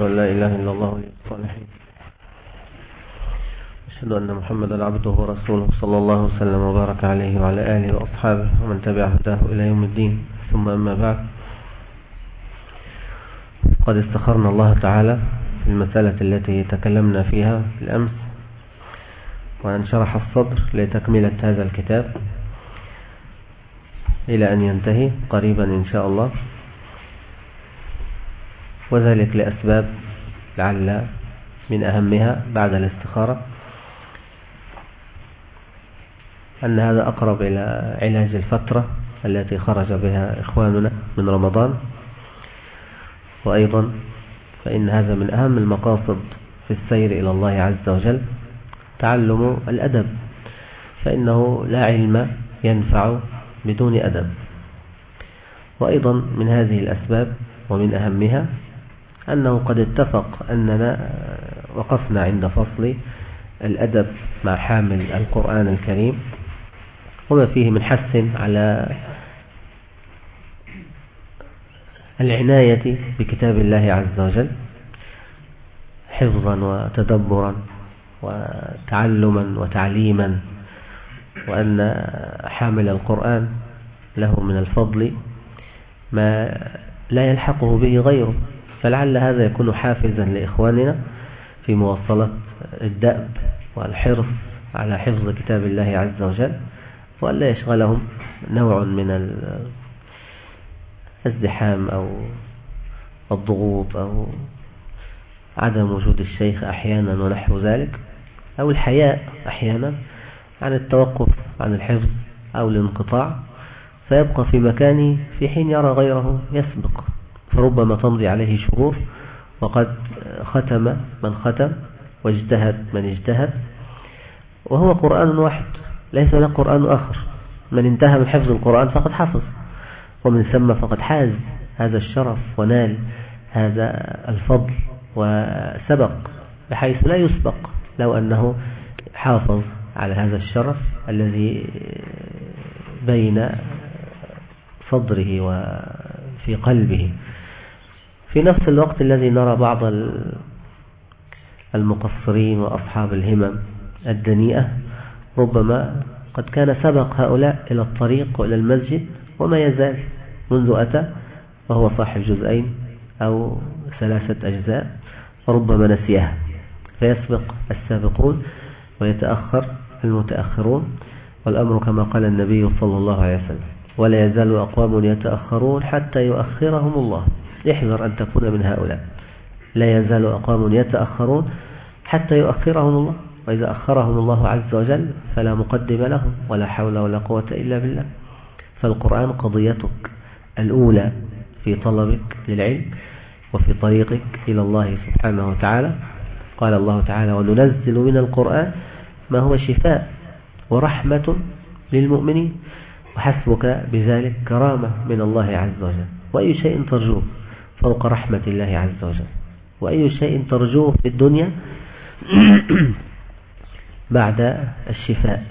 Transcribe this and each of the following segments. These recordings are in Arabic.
أشهد أن لا إله إلا الله ولي الصالحين أشهد أن محمدا عبده ورسوله صلى الله وسلم وبارك عليه وعلى آله وأصحابه ومن تبع هداه إلى يوم الدين. ثم أما بعد قد استخرنا الله تعالى في المسألة التي تكلمنا فيها في الأمس وأن شرح الصدر لتكملة هذا الكتاب إلى أن ينتهي قريبا إن شاء الله. وذلك لأسباب لعل من أهمها بعد الاستخارة أن هذا أقرب إلى علاج الفترة التي خرج بها إخواننا من رمضان وأيضا فإن هذا من أهم المقاصد في السير إلى الله عز وجل تعلم الأدب فإنه لا علم ينفع بدون أدب وأيضا من هذه الأسباب ومن أهمها أنه قد اتفق أننا وقفنا عند فصل الأدب مع حامل القرآن الكريم وما فيه من حث على العناية بكتاب الله عز وجل حفظا وتدبرا وتعلما وتعليما وأن حامل القرآن له من الفضل ما لا يلحقه به غيره. فلعل هذا يكون حافزا لإخواننا في مواصلة الدأب والحرص على حفظ كتاب الله عز وجل وألا يشغلهم نوع من الازدحام أو الضغوط أو عدم وجود الشيخ أحيانا ونحو ذلك أو الحياء أحيانا عن التوقف عن الحفظ أو الانقطاع. فيبقى في مكانه في حين يرى غيره يسبق. فربما تمضي عليه شهور. وقد ختم من ختم واجتهد من اجتهد. وهو قرآن واحد ليس له قرآن آخر. من انتهى من حفظ القرآن فقد حفظ ومن ثم فقد حاز. هذا الشرف ونال هذا الفضل وسبق بحيث لا يسبق. لو أنه حافظ على هذا الشرف الذي بين صدره وفي قلبه. في نفس الوقت الذي نرى بعض المقصرين وأصحاب الهمم الدنيئة ربما قد كان سبق هؤلاء إلى الطريق وإلى المسجد وما يزال منذ أتى وهو صاحب جزئين أو ثلاثة أجزاء ربما نسيها. فيسبق السابقون ويتأخر المتأخرون والأمر كما قال النبي صلى الله عليه وسلم ولا يزال أقوام يتأخرون حتى يؤخرهم الله. احذر أن تكون من هؤلاء. لا يزال أقوام يتأخرون حتى يؤخرهم الله وإذا أخرهم الله عز وجل فلا مقدم لهم ولا حول ولا قوة إلا بالله. فالقرآن قضيتك الأولى في طلبك للعلم وفي طريقك إلى الله سبحانه وتعالى. قال الله تعالى وننزل من القرآن ما هو شفاء ورحمة للمؤمنين. وحسبك بذلك كرامة من الله عز وجل. وأي شيء ترجوه. فوق رحمة الله عز وجل. وأي شيء ترجوه في الدنيا بعد الشفاء.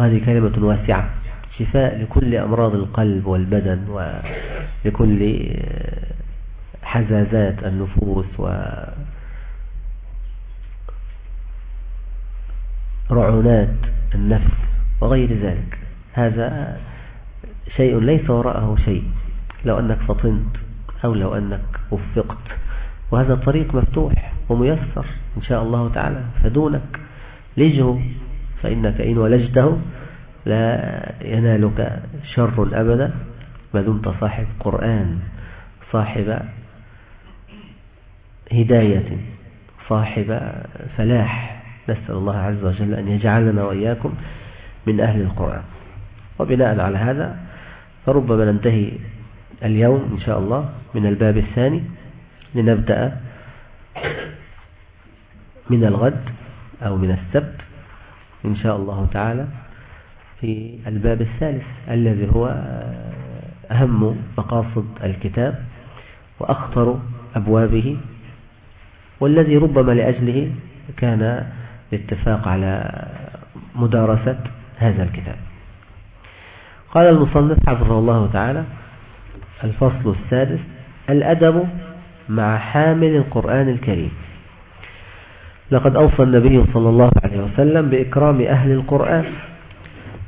وهذه كلمة واسعة. شفاء لكل أمراض القلب والبدن ولكل حزازات النفوس ورعونات النفس وغير ذلك. هذا شيء ليس وراءه شيء. لو أنك فطنت أو لو أنك وفقت. وهذا الطريق مفتوح وميسر إن شاء الله تعالى. فدونك لجه فإنك إن ولجته لا ينالك شر أبدا ما دمت صاحب قرآن صاحب هداية صاحب فلاح. نسأل الله عز وجل أن يجعلنا وإياكم من أهل القرآن وبناء على هذا فربما ننتهي اليوم إن شاء الله من الباب الثاني لنبدأ من الغد أو من السبت إن شاء الله تعالى في الباب الثالث الذي هو أهم مقاصد الكتاب وأخطر أبوابه والذي ربما لأجله كان الاتفاق على مدارسة هذا الكتاب. قال المصنف حفظه الله تعالى الفصل السادس الأدب مع حامل القرآن الكريم. لقد أوصى النبي صلى الله عليه وسلم بإكرام أهل القرآن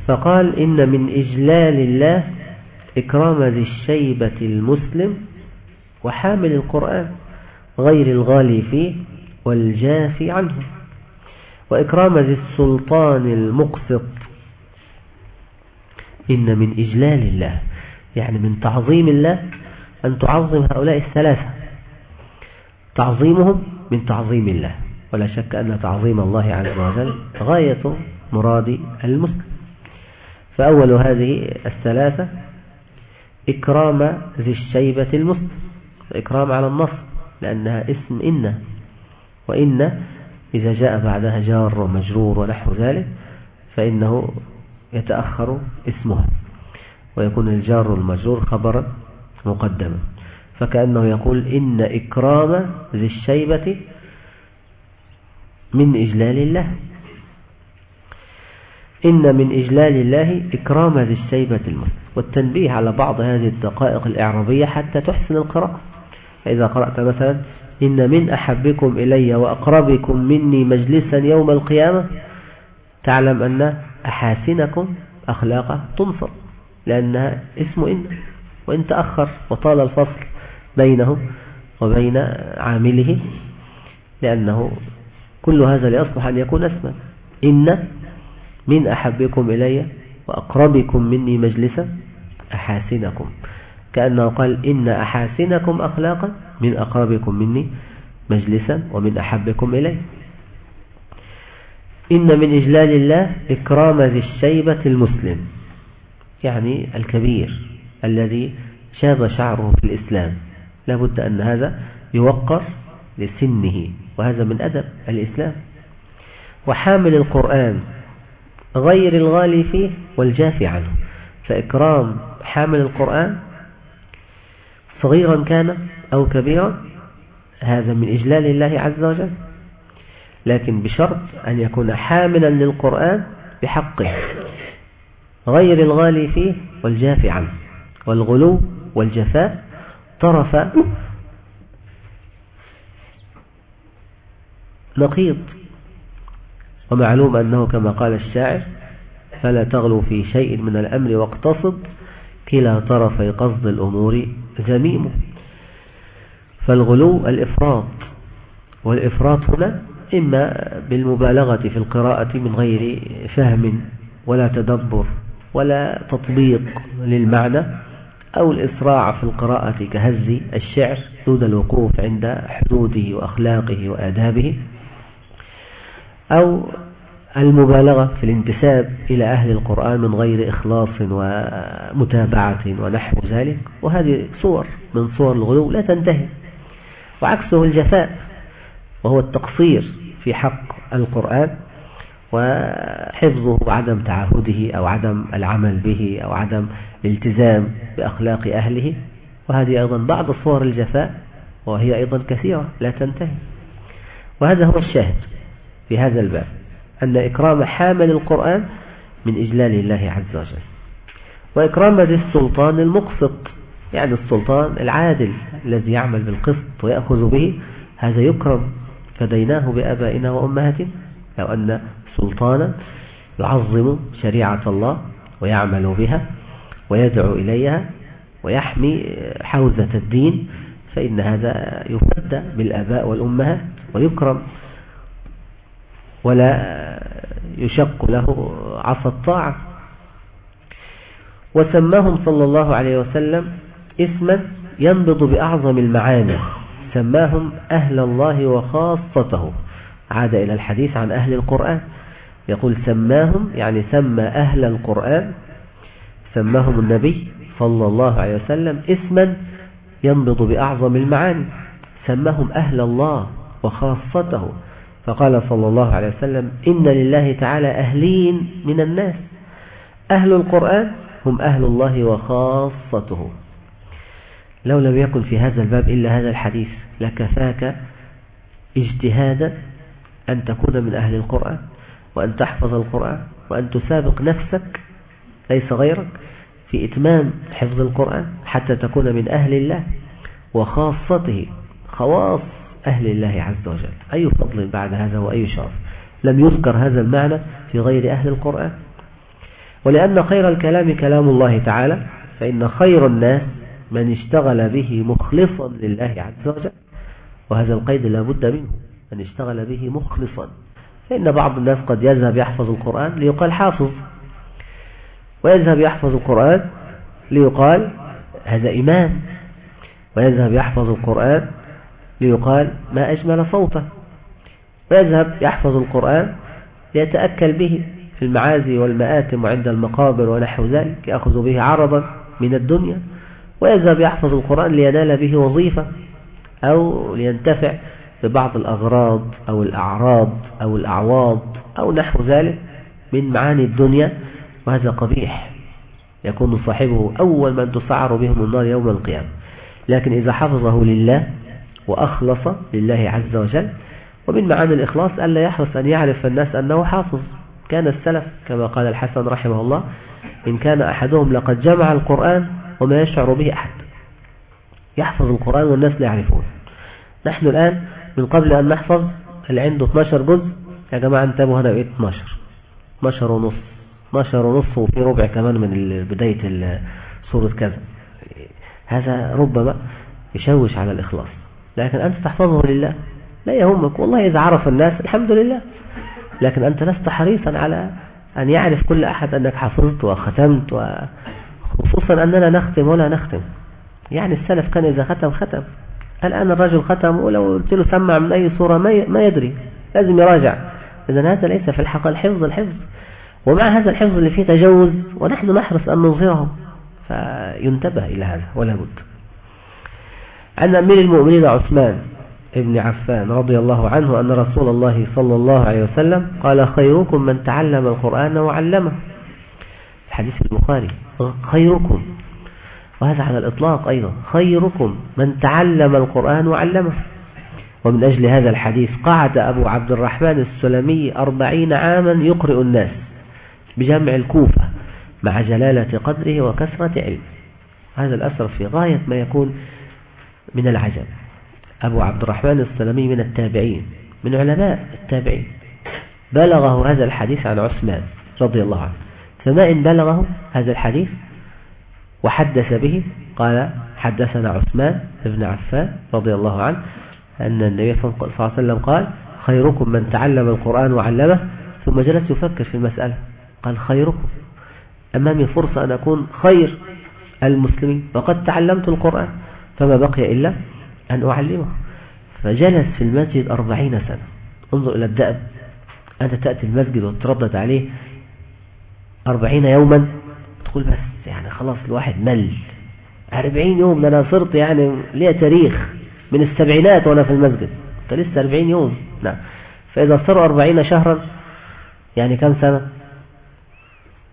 فقال إن من إجلال الله إكرام ذي الشيبة المسلم وحامل القرآن غير الغالي فيه والجافي عنه وإكرام ذي السلطان المقسط. إن من إجلال الله يعني من تعظيم الله أن تعظم هؤلاء الثلاثة. تعظيمهم من تعظيم الله. ولا شك أن تعظيم الله عز وجل غاية مراد المسلم. فأول هذه الثلاثة إكرام ذي الشيبة المسلم. إكرام على النص لأنها اسم إن. وإن إذا جاء بعدها جار ومجرور ونحو ذلك فإنه يتأخر اسمها. ويكون الجار المجرور خبرا مقدما فكأنه يقول إن إكرام ذي الشيبة من إجلال الله. إن من إجلال الله إكرام ذي الشيبة المسلم والتنبيه على بعض هذه الدقائق الإعرابية حتى تحسن القراءة. فإذا قرأت مثلا إن من أحبكم إلي وأقربكم مني مجلسا يوم القيامة تعلم أن أحاسنكم أخلاقه تنصر. لأنها اسم إن وإن تأخر وطال الفصل بينه وبين عامله لأنه كل هذا ليصلح أن يكون اسما. إن من أحبكم إلي وأقربكم مني مجلسا أحاسنكم. كأنه قال إن أحاسنكم أخلاقا من أقربكم مني مجلسا ومن أحبكم إلي. إن من إجلال الله إكرام ذي الشيبة المسلم. يعني الكبير الذي شاب شعره في الإسلام. لابد أن هذا يوقر لسنه وهذا من أدب الإسلام. وحامل القرآن غير الغالي فيه والجافي عنه. فإكرام حامل القرآن صغيرا كان أو كبيرا هذا من إجلال الله عز وجل. لكن بشرط أن يكون حاملا للقرآن بحقه. غير الغالي فيه والجافي عنه. والغلو والجفاء طرف نقيض ومعلوم أنه كما قال الشاعر فلا تغلو في شيء من الأمر واقتصد كلا طرفي قصد الأمور ذميم فالغلو الإفراط والإفراط هنا إما بالمبالغة في القراءة من غير فهم ولا تدبر. ولا تطبيق للمعنى أو الإسراع في القراءة كهز الشعر دون الوقوف عند حدوده وأخلاقه وآدابه أو المبالغة في الانتساب إلى أهل القرآن من غير إخلاص ومتابعة ونحو ذلك وهذه صور من صور الغلو لا تنتهي وعكسه الجفاء وهو التقصير في حق القرآن وحفظه وعدم تعهده أو عدم العمل به أو عدم الالتزام بأخلاق أهله. وهذه أيضا بعض صور الجفاء وهي أيضا كثيرة لا تنتهي. وهذا هو الشاهد في هذا الباب أن إكرام حامل القرآن من إجلال الله عز وجل. وإكرام ذي السلطان المقسط يعني السلطان العادل الذي يعمل بالقسط ويأخذ به هذا يكرم فديناه بأبائنا وأمهاتنا. لو أن سلطانا يعظم شريعة الله ويعمل بها ويدعو إليها ويحمي حوزة الدين فإن هذا يفدى بالآباء والأمهات ويكرم. ولا يشق له عصا الطاعة. وسماهم صلى الله عليه وسلم اسما ينبض بأعظم المعاني. سماهم أهل الله وخاصته. عاد إلى الحديث عن أهل القرآن. يقول سماهم يعني سمى أهل القرآن سماهم النبي صلى الله عليه وسلم اسما ينبض بأعظم المعاني سماهم أهل الله وخاصته. فقال صلى الله عليه وسلم إن لله تعالى أهلين من الناس. أهل القرآن هم أهل الله وخاصته. لو لم يكن في هذا الباب إلا هذا الحديث لكفاك اجتهادا أن تكون من أهل القرآن. وأن تحفظ القرآن وأن تسابق نفسك ليس غيرك في إتمام حفظ القرآن حتى تكون من أهل الله وخاصته خواص أهل الله عز وجل. أي فضل بعد هذا وأي شرف؟ لم يذكر هذا المعنى في غير أهل القرآن؟ ولأن خير الكلام كلام الله تعالى فإن خير الناس من اشتغل به مخلصا لله عز وجل وهذا القيد لا بد منه من اشتغل به مخلصا. فإن بعض الناس قد يذهب يحفظ القرآن ليقال حافظ. ويذهب يحفظ القرآن ليقال هذا إمام. ويذهب يحفظ القرآن ليقال ما أجمل صوته. ويذهب يحفظ القرآن ليتأكل به في المعازي والمآتم وعند المقابر ونحو ذلك يأخذ به عرضا من الدنيا. ويذهب يحفظ القرآن لينال به وظيفة أو لينتفع ببعض الأغراض أو الأعراض أو الأعواض أو نحو ذلك من معاني الدنيا وهذا قبيح يكون صاحبه أول من تسعر بهم النار يوم القيامة. لكن إذا حفظه لله وأخلص لله عز وجل ومن معاني الإخلاص ألا يحرص أن يعرف الناس أنه حافظ. كان السلف كما قال الحسن رحمه الله إن كان أحدهم لقد جمع القرآن وما يشعر به أحد. يحفظ القرآن والناس لا يعرفون. نحن الآن من قبل أن نحفظ اللي عنده 12 جزء؟ يا جماعة انتبهوا هنا بقيت 12 12 ونص. 12 ونص وفي ربع كمان من بداية سورة كذا. هذا ربما يشوش على الإخلاص. لكن أنت تحفظه لله. لا يهمك. والله إذا عرف الناس الحمد لله. لكن أنت لست حريصا على أن يعرف كل أحد أنك حفظت وختمت وخصوصا أننا نختم ولا نختم. يعني السلف كان إذا ختم ختم. الآن الرجل ختم ولو قلت له سمع من أي صورة ما يدري لازم يراجع. إذا هذا ليس في الحق الحفظ الحفظ. ومع هذا الحفظ اللي فيه تجوز ونحن نحرص أن نظهره. فينتبه إلى هذا ولا بد. عن أمير المؤمنين عثمان ابن عفان رضي الله عنه أن رسول الله صلى الله عليه وسلم قال خيركم من تعلم القرآن وعلمه. حديث البخاري خيركم وهذا على الإطلاق أيضا. خيركم من تعلم القرآن وعلمه. ومن أجل هذا الحديث قعد أبو عبد الرحمن السلمي أربعين عاما يقرئ الناس بجمع الكوفة مع جلالة قدره وكثرة علمه. هذا الأثر في غاية ما يكون من العجب. أبو عبد الرحمن السلمي من التابعين من علماء التابعين. بلغه هذا الحديث عن عثمان رضي الله عنه. فما إن بلغه هذا الحديث؟ وحدث به قال حدثنا عثمان بن عفان رضي الله عنه أن النبي صلى الله عليه وسلم قال خيركم من تعلم القرآن وعلمه ثم جلس يفكر في المسألة. قال خيركم. أمامي فرصة أن أكون خير المسلمين وقد تعلمت القرآن فما بقي إلا أن أعلمه. فجلس في المسجد أربعين سنة. انظر إلى الدأب. أنت تأتي المسجد وتردد عليه أربعين يوما. تقول بس يعني خلاص الواحد مل. أربعين يوم أنا صرت يعني لي تاريخ من السبعينات وأنا في المسجد. أنت لسه أربعين يوم. نعم. فإذا صاروا أربعين شهرا يعني كم سنة؟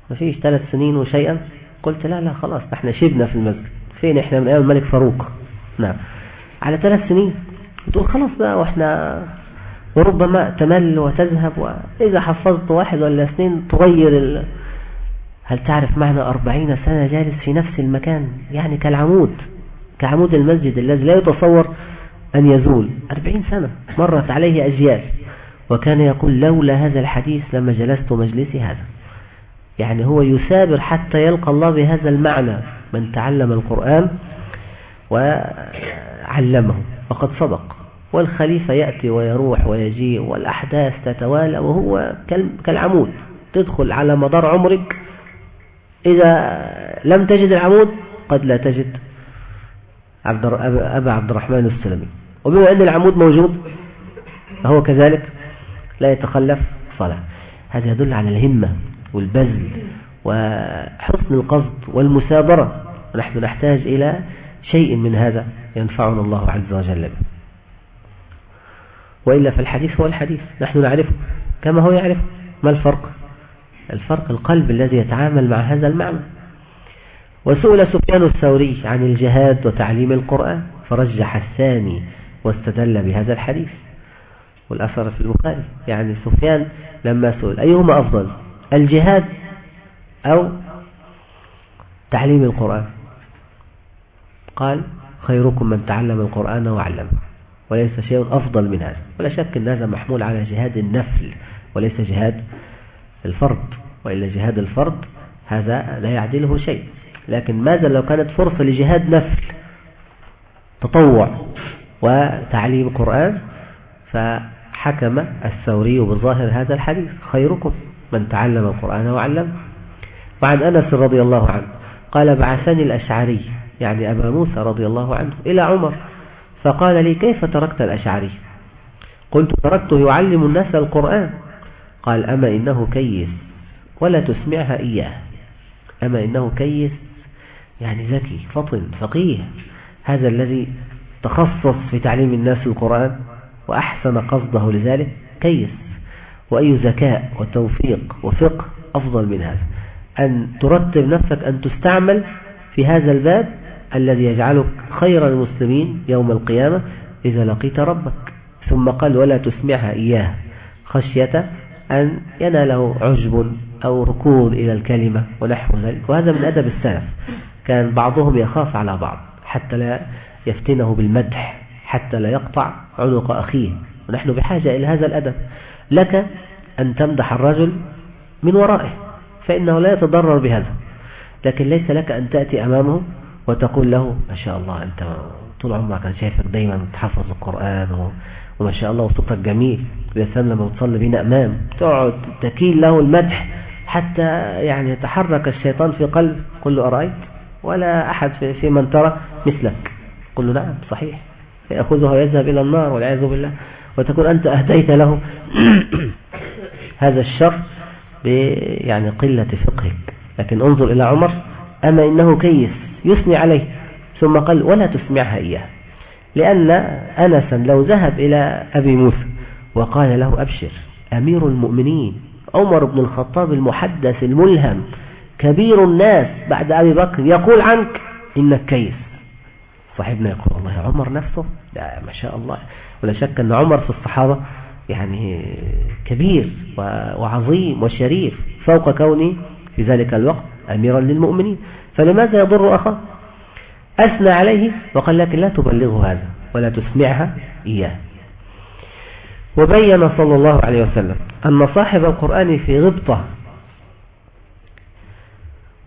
ما فيش ثلاث سنين وشيئا. قلت لا لا خلاص إحنا شبنا في المسجد. فين إحنا من أيام الملك فاروق؟ نعم. على ثلاث سنين. تقول خلاص بقى وإحنا وربما تمل وتذهب وإذا حفظت واحد ولا اثنين تغير. هل تعرف معنى أربعين سنة جالس في نفس المكان؟ يعني كالعمود كعمود المسجد الذي لا يتصور أن يزول. أربعين سنة مرت عليه أجيال. وكان يقول لولا هذا الحديث لما جلست مجلسي هذا. يعني هو يثابر حتى يلقى الله بهذا المعنى من تعلم القرآن وعلمه. وقد صدق والخليفة يأتي ويروح ويجيء والأحداث تتوالى وهو كالعمود. تدخل على مدار عمرك إذا لم تجد العمود قد لا تجد. عبد أبا عبد الرحمن السلمي. وبما أن العمود موجود فهو كذلك لا يتخلف صلاة. هذا يدل على الهمة والبذل وحسن القصد والمثابرة. ونحن نحتاج إلى شيء من هذا ينفعنا الله عز وجل به. وإلا فالحديث هو الحديث. نحن نعرفه كما هو يعرف ما الفرق؟ الفرق القلب الذي يتعامل مع هذا المعنى. وسئل سفيان الثوري عن الجهاد وتعليم القرآن فرجح الثاني واستدل بهذا الحديث. والأثر في البخاري. يعني سفيان لما سئل أيهما أفضل الجهاد أو تعليم القرآن؟ قال خيركم من تعلم القرآن وعلمه. وليس شيء أفضل من هذا. ولا شك أن هذا محمول على جهاد النفل وليس جهاد الفرد وإلا جهاد الفرد هذا لا يعدله شيء. لكن ماذا لو كانت فرصة لجهاد نفل تطوع وتعليم القرآن؟ فحكم الثوري بظاهر هذا الحديث خيركم من تعلم القرآن وعلمه. وعن أنس رضي الله عنه قال بعثني الأشعري يعني أبا موسى رضي الله عنه إلى عمر فقال لي كيف تركت الأشعري؟ قلت تركته يعلم الناس القرآن. قال أما إنه كيس ولا تسمعها إياه. أما إنه كيس يعني ذكي فطن فقيه. هذا الذي تخصص في تعليم الناس القرآن وأحسن قصده لذلك كيس. وأي ذكاء وتوفيق وفقه أفضل من هذا. أن ترتب نفسك أن تستعمل في هذا الباب الذي يجعلك خير المسلمين يوم القيامة إذا لقيت ربك. ثم قال ولا تسمعها إياه. خشية أن يناله عجب أو ركون إلى الكلمة ونحو ذلك. وهذا من أدب السلف. كان بعضهم يخاف على بعض حتى لا يفتنه بالمدح حتى لا يقطع عنق أخيه. ونحن بحاجة إلى هذا الأدب. لك أن تمدح الرجل من ورائه فإنه لا يتضرر بهذا. لكن ليس لك أن تأتي أمامه وتقول له ما شاء الله أنت طول عمرك أنا شايفك دايما تحفظ القرآن وما شاء الله وصوتك جميل. ويا سلام لما تصلي بينا أمام. تقعد تكيل له المدح حتى يعني يتحرك الشيطان في قلب. قل له أرأيت؟ ولا أحد في من ترى مثلك. قل له نعم صحيح. فيأخذها ويذهب إلى النار والعياذ بالله. وتكون أنت أهديت له. هذا الشر يعني قلة فقهك. لكن انظر إلى عمر. أما إنه كيس يثني عليه. ثم قال ولا تسمعها إياه. لأن أنسا لو ذهب إلى أبي موسى وقال له أبشر أمير المؤمنين عمر بن الخطاب المحدث الملهم كبير الناس بعد أبي بكر يقول عنك إنك كيس. صاحبنا يقول الله عمر نفسه لا ما شاء الله ولا شك أن عمر في الصحابة يعني كبير وعظيم وشريف فوق كونه في ذلك الوقت أميرا للمؤمنين. فلماذا يضر أخاه؟ أثنى عليه وقال لكن لا تبلغه هذا. ولا تسمعها إياه. وبين صلى الله عليه وسلم أن صاحب القرآن في غبطة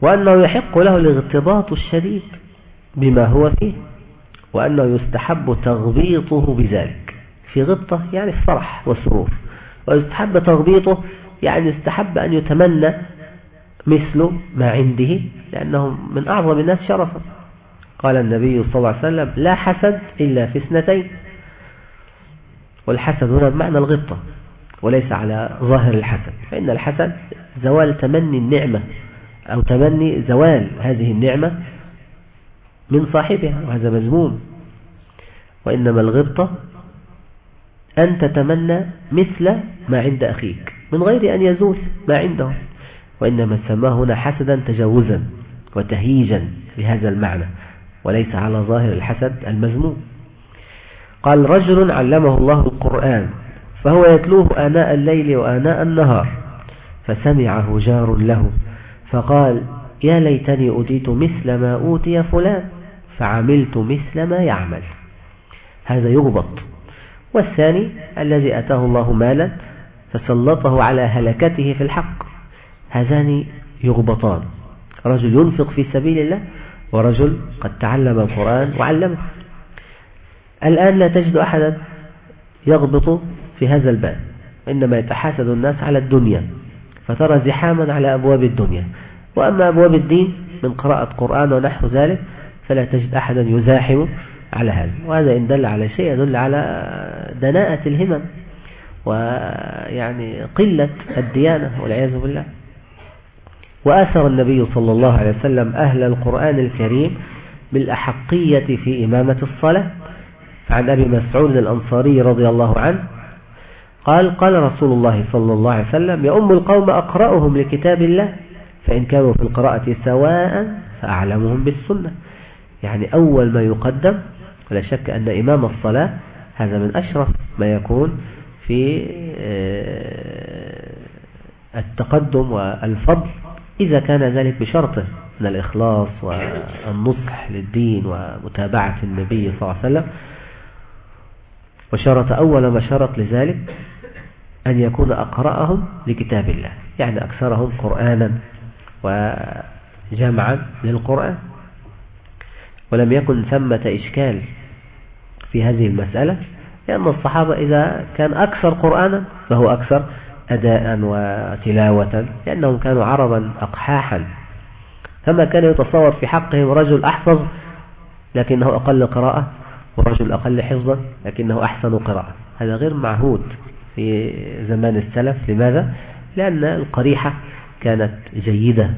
وأنه يحق له الاغتباط الشديد بما هو فيه وأنه يستحب تغبيطه بذلك. في غبطة يعني في فرح وسرور ويستحب تغبيطه يعني يستحب أن يتمنى مثل ما عنده لأنه من أعظم الناس شرفا. قال النبي صلى الله عليه وسلم لا حسد إلا في اثنتين. والحسد هنا بمعنى الغبطة وليس على ظاهر الحسد. فإن الحسد زوال تمني النعمة أو تمني زوال هذه النعمة من صاحبها وهذا مذموم. وإنما الغبطة أن تتمنى مثل ما عند أخيك من غير أن يزول ما عنده وإنما سماه هنا حسدا تجاوزا وتهييجا لهذا المعنى. وليس على ظاهر الحسد المذموم. قال رجل علمه الله القرآن فهو يتلوه آناء الليل وآناء النهار فسمعه جار له فقال يا ليتني أوتيت مثل ما أوتي فلان فعملت مثل ما يعمل. هذا يغبط. والثاني الذي أتاه الله مالا فسلطه على هلكته في الحق. هذان يغبطان. رجل ينفق في سبيل الله ورجل قد تعلم القرآن وعلمه. الآن لا تجد أحدا يغبط في هذا الباب إنما يتحاسد الناس على الدنيا فترى زحاما على أبواب الدنيا. وأما أبواب الدين من قراءة قرآن ونحو ذلك فلا تجد أحدا يزاحم على هذا. وهذا إن دل على شيء يدل على دناءة الهمم ويعني قلة الديانة والعياذ بالله. وآثر النبي صلى الله عليه وسلم أهل القرآن الكريم بالأحقية في إمامة الصلاة. عن أبي مسعود الأنصاري رضي الله عنه قال قال رسول الله صلى الله عليه وسلم يؤم القوم أقرأهم لكتاب الله فإن كانوا في القراءة سواء فأعلمهم بالسنة. يعني أول ما يقدم ولا شك أن إمام الصلاة هذا من أشرف ما يكون في آه، التقدم والفضل إذا كان ذلك بشرطه من الإخلاص والنصح للدين ومتابعة النبي صلى الله عليه وسلم وشرط أول ما شرط لذلك أن يكون أقرأهم لكتاب الله يعني أكثرهم قرآنا وجمعا للقرآن. ولم يكن ثمة إشكال في هذه المسألة لأن الصحابة إذا كان أكثر قرآنا فهو أكثر أداء وتلاوة لأنهم كانوا عربا أقحاحا. فما كان يتصور في حقهم رجل أحفظ لكنه أقل قراءة ورجل أقل حفظا لكنه أحسن قراءة. هذا غير معهود في زمان السلف. لماذا؟ لأن القريحة كانت جيدة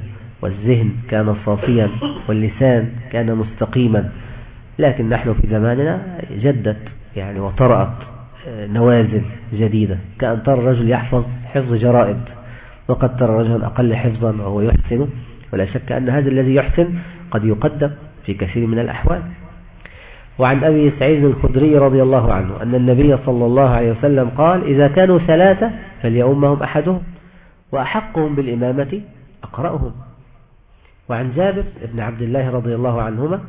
والذهن كان صافيا واللسان كان مستقيما. لكن نحن في زماننا جدت يعني وطرأت. نوازل جديدة. كأن ترى الرجل يحفظ حفظ جرائد وقد ترى رجلا أقل حفظا وهو يحسن ولا شك أن هذا الذي يحسن قد يقدم في كثير من الأحوال. وعن أبي سعيد الخدري رضي الله عنه أن النبي صلى الله عليه وسلم قال إذا كانوا ثلاثة فليؤمهم أحدهم وأحقهم بالإمامة أقرأهم. وعن جابر بن عبد الله رضي الله عنهما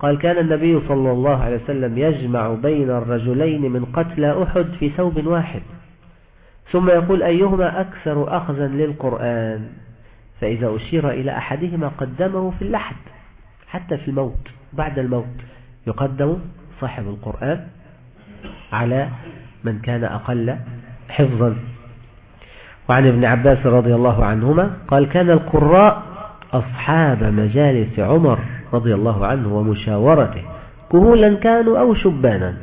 قال كان النبي صلى الله عليه وسلم يجمع بين الرجلين من قتلى أحد في ثوب واحد. ثم يقول أيهما أكثر أخذا للقرآن؟ فإذا أشير إلى أحدهما قدمه في اللحد حتى في الموت بعد الموت. يقدم صاحب القرآن على من كان أقل حفظا. وعن ابن عباس رضي الله عنهما قال كان القراء أصحاب مجالس عمر. رضي الله عنه ومشاورته كهولا كانوا أو شبانا.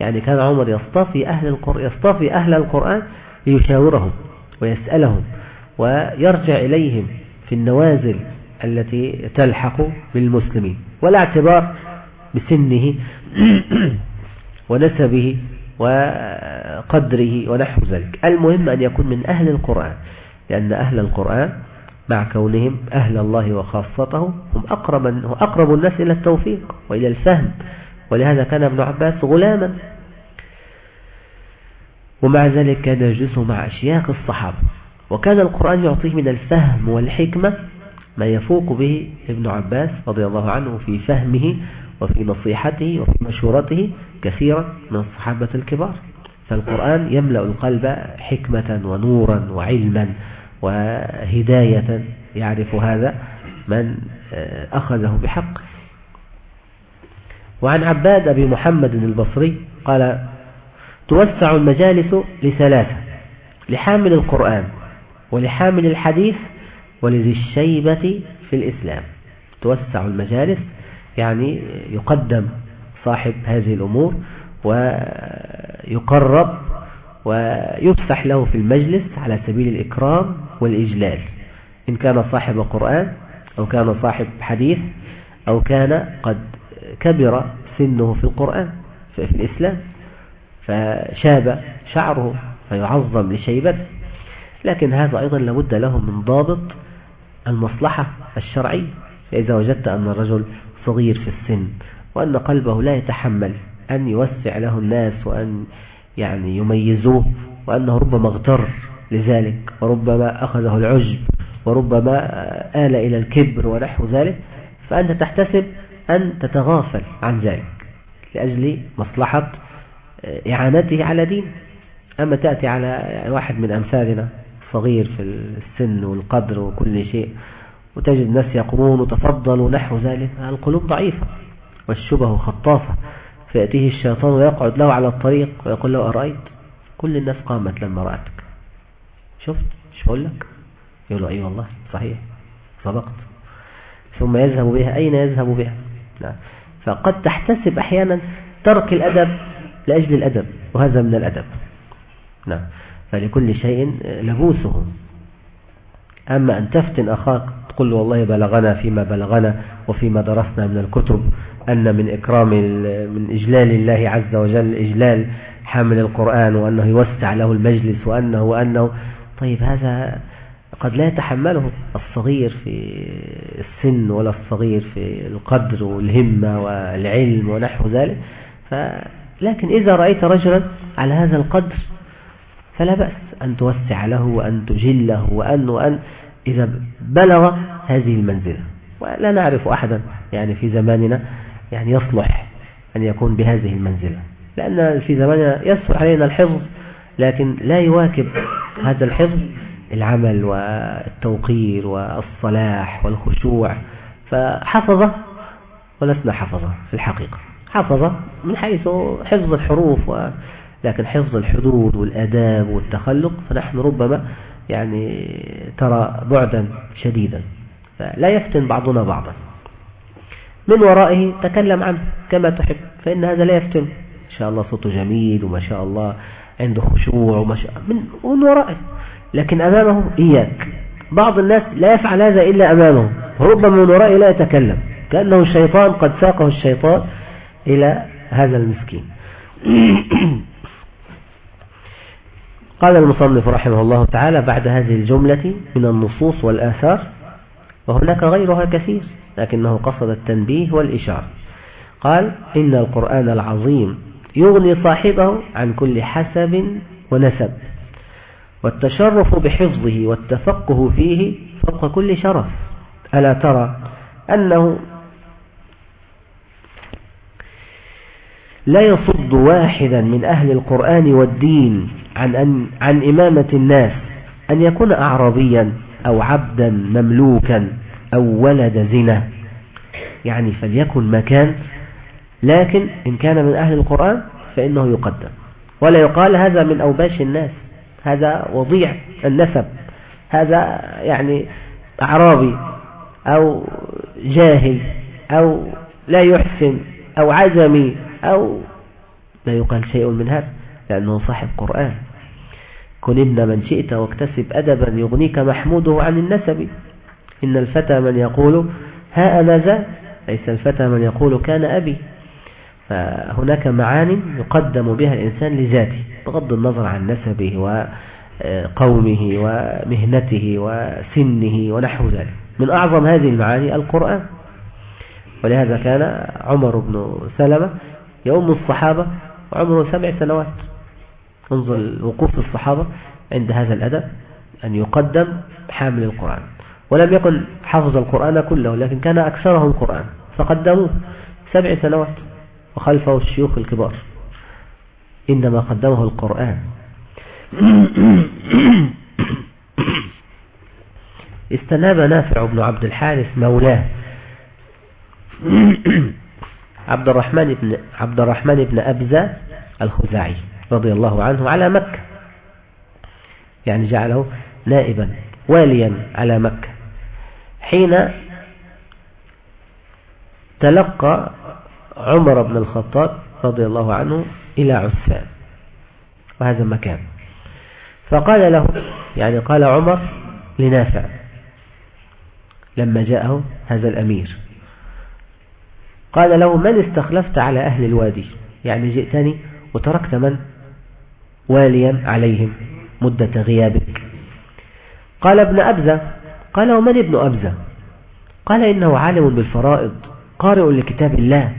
يعني كان عمر يصطفي أهل القرآن, يصطفي أهل القرآن ليشاورهم ويسألهم ويرجع إليهم في النوازل التي تلحق بالمسلمين. ولا اعتبار بسنه ونسبه وقدره ونحو ذلك. المهم أن يكون من أهل القرآن لأن أهل القرآن مع كونهم أهل الله وخاصته هم أقرب, أقرب الناس إلى التوفيق وإلى الفهم. ولهذا كان ابن عباس غلاما. ومع ذلك كان يجلس مع أشياخ الصحابة. وكان القرآن يعطيه من الفهم والحكمة ما يفوق به ابن عباس رضي الله عنه في فهمه وفي نصيحته وفي مشورته كثيرا من الصحابة الكبار. فالقرآن يملأ القلب حكمة ونورا وعلما. وهداية يعرف هذا من آه، أخذه بحق. وعن عباد أبي محمد البصري قال توسع المجالس لثلاثة لحامل القرآن ولحامل الحديث ولذي الشيبة في الإسلام. توسع المجالس يعني يقدم صاحب هذه الأمور ويقرب ويفسح له في المجلس على سبيل الإكرام والإجلال إن كان صاحب قرآن أو كان صاحب حديث أو كان قد كبر سنه في القرآن في الإسلام فشاب شعره فيعظم لشيبته. لكن هذا أيضا لابد له من ضابط المصلحة الشرعية. فإذا وجدت أن الرجل صغير في السن وأن قلبه لا يتحمل أن يوسع له الناس وأن يعني يميزوه وأنه ربما اغتر لذلك وربما أخذه العجب وربما آل إلى الكبر ونحو ذلك فأنت تحتسب أن تتغافل عن ذلك لأجل مصلحة إعانته على دين. أما تأتي على واحد من أمثالنا صغير في السن والقدر وكل شيء وتجد الناس يقومون وتفضلوا نحو ذلك القلوب ضعيفة والشبه خطافة. فيأتيه الشيطان ويقعد له على الطريق ويقول له أرأيت؟ كل الناس قامت لما رأتك. شفت؟ مش بقول لك؟ يقول له أي والله صحيح. صدقت ثم يذهب بها. أين يذهب بها؟ نعم. فقد تحتسب أحيانا ترك الأدب لأجل الأدب وهذا من الأدب. نعم. فلكل شيء لبوسه. أما أن تفتن أخاك تقول له والله بلغنا فيما بلغنا وفيما درسنا من الكتب أن من إكرام من إجلال الله عز وجل إجلال حامل القرآن وأنه يوسع له المجلس وأنه وأنه طيب هذا قد لا يتحمله الصغير في السن ولا الصغير في القدر والهمة والعلم ونحو ذلك. ف لكن إذا رأيت رجلا على هذا القدر فلا بأس أن توسع له وأن تجله وأن, وأن إذا بلغ هذه المنزلة. ولا نعرف أحدا يعني في زماننا يعني يصلح أن يكون بهذه المنزلة. لأن في زماننا يسهل علينا الحفظ لكن لا يواكب هذا الحفظ العمل والتوقير والصلاح والخشوع. فحفظه ولسنا حفظه في الحقيقة. حفظه من حيث حفظ الحروف و لكن حفظ الحدود والأداب والتخلق فنحن ربما يعني ترى بعدا شديدا. فلا يفتن بعضنا بعضا. من ورائه تكلم عنه كما تحب فإن هذا لا يفتن. إن شاء الله صوته جميل وما شاء الله عنده خشوع وما شاء من, من ورائه. لكن أمامه إياك. بعض الناس لا يفعل هذا إلا أمامه ربما من ورائه لا يتكلم. كأنه الشيطان قد ساقه الشيطان إلى هذا المسكين. قال المصنف رحمه الله تعالى بعد هذه الجملة من النصوص والآثار وهناك غيرها كثير لكنه قصد التنبيه والإشارة. قال إن القرآن العظيم يغني صاحبه عن كل حسب ونسب والتشرف بحفظه والتفقه فيه فوق كل شرف. ألا ترى أنه لا يصد واحدا من أهل القرآن والدين عن, أن عن إمامة الناس أن يكون أعرابيا. أو عبدا مملوكا أو ولد زنا. يعني فليكن مكان لكن إن كان من أهل القرآن فإنه يقدم. ولا يقال هذا من أوباش الناس هذا وضيع النسب هذا يعني أعرابي أو جاهل أو لا يحسن أو عجمي أو لا يقال شيء من هذا لأنه صاحب قرآن. كن ابن من شئت واكتسب أدبا يغنيك محموده عن النسب. إن الفتى من يقول ها أنا ذا ليس الفتى من يقول كان أبي. فهناك معان يقدم بها الإنسان لذاته بغض النظر عن نسبه وقومه ومهنته وسنه ونحو ذلك. من أعظم هذه المعاني القرآن. ولهذا كان عمر بن سلمة يوم الصحابة وعمره سبع سنوات. انظر وقوف الصحابة عند هذا الأدب أن يقدم حامل القرآن. ولم يكن حفظ القرآن كله لكن كان أكثرهم قرآن فقدموه سبع سنوات وخلفه الشيوخ الكبار. إنما قدمه القرآن. استناب نافع بن عبد الحارث مولاه. عبد الرحمن بن عبد الرحمن بن أبزة الخزاعي. رضي الله عنه على مكة. يعني جعله نائبا واليا على مكة. حين تلقى عمر بن الخطاب رضي الله عنه إلى عسفان وهذا مكان. فقال له يعني قال عمر لنافع لما جاءه هذا الأمير. قال له من استخلفت على أهل الوادي؟ يعني جئتني وتركت من؟ واليا عليهم مدة غيابك. قال ابن أبزة قال ومن ابن أبزة؟ قال إنه عالم بالفرائض قارئ لكتاب الله.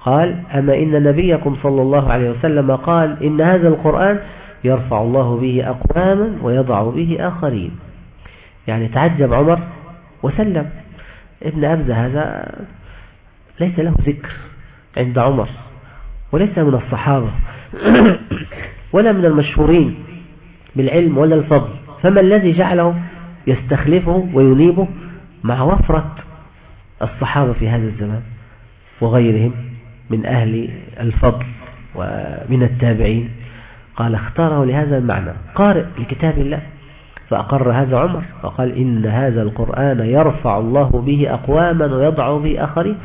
قال أما إن نبيكم صلى الله عليه وسلم قال إن هذا القرآن يرفع الله به أقواما ويضع به آخرين. يعني تعجب عمر وسلم. ابن أبزة هذا ليس له ذكر عند عمر وليس من الصحابة. ولا من المشهورين بالعلم ولا الفضل. فما الذي جعله يستخلفه وينيبه مع وفرة الصحابة في هذا الزمان وغيرهم من أهل الفضل ومن التابعين؟ قال اختاره لهذا المعنى. قارئ لكتاب الله. فأقر هذا عمر وقال إن هذا القرآن يرفع الله به أقواما ويضع به آخرين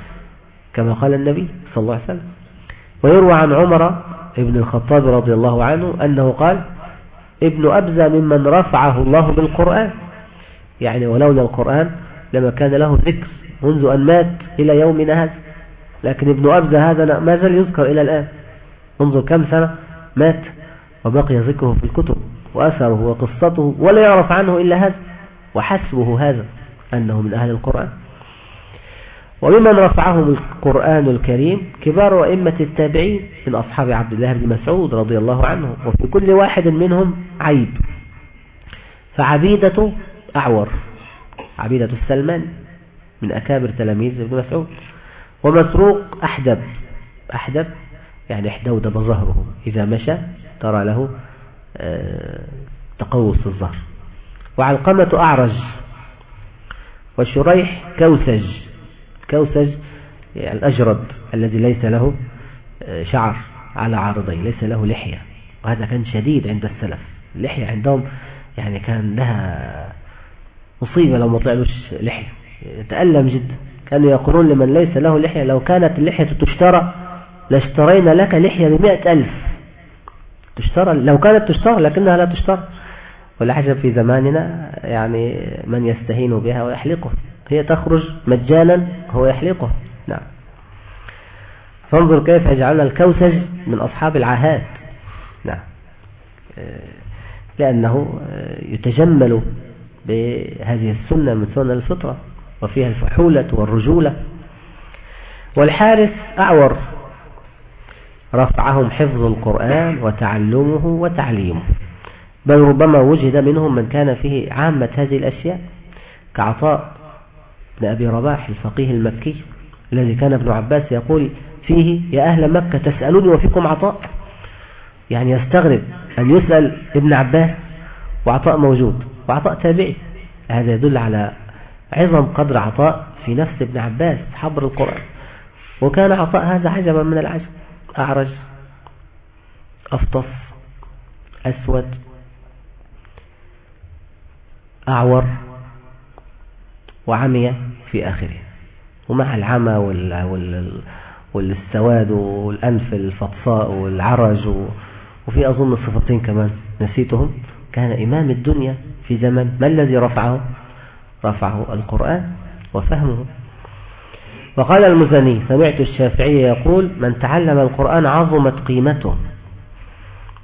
كما قال النبي صلى الله عليه وسلم. ويروى عن عمر ابن الخطاب رضي الله عنه أنه قال ابن أبزى ممن رفعه الله بالقرآن. يعني ولولا القرآن لما كان له ذكر منذ أن مات إلى يومنا هذا. لكن ابن أبزى هذا ما زال يذكر إلى الآن. منذ كم سنة مات وبقي ذكره في الكتب وأثره وقصته ولا يعرف عنه إلا هذا. وحسبه هذا أنه من أهل القرآن. وممن رفعهم القرآن الكريم كبار أئمة التابعين من أصحاب عبد الله بن مسعود رضي الله عنه وفي كل واحد منهم عيب. فعبيدة أعور عبيدة السلمان من أكابر تلاميذ ابن مسعود ومسروق أحدب أحدب يعني احدودب ظهره إذا مشى ترى له تقوس الظهر. وعلقمة أعرج وشريح كوسج كوسج الأجرد الذي ليس له شعر على عارضين ليس له لحية. وهذا كان شديد عند السلف. اللحية عندهم يعني كان لها مصيبة لو ما طلعلوش لحية. يتألم جدا كانوا يقولون لمن ليس له لحية لو كانت اللحية تشترى لاشترينا لك لحية بمئة ألف. تشترى لو كانت تشترى لكنها لا تشترى. والعجب في زماننا يعني من يستهين بها ويحلقه هي تخرج مجانا هو يحلقه نعم. فانظر كيف يجعلنا الكوسج من أصحاب العاهات نعم. لأنه يتجمل بهذه السنة من سنة الفطرة وفيها الفحولة والرجولة. والحارس أعور. رفعهم حفظ القرآن وتعلمه وتعليمه. بل ربما وجد منهم من كان فيه عامة هذه الأشياء كعطاء. بن أبي رباح الفقيه المكي الذي كان ابن عباس يقول فيه يا أهل مكة تسألوني وفيكم عطاء يعني يستغرب أن يسأل ابن عباس وعطاء موجود وعطاء تابعي هذا يدل على عظم قدر عطاء في نفس ابن عباس حبر القرآن وكان عطاء هذا عجبا من العجب أعرج أفطس أسود أعور وعمي في آخره. ومع العمى وال... وال... والسواد والأنف الفطساء والعرج و... وفي أظن صفتين كمان نسيتهم كان إمام الدنيا في زمن ما الذي رفعه؟ رفعه القرآن وفهمه. وقال المزني سمعت الشافعي يقول من تعلم القرآن عظمت قيمته.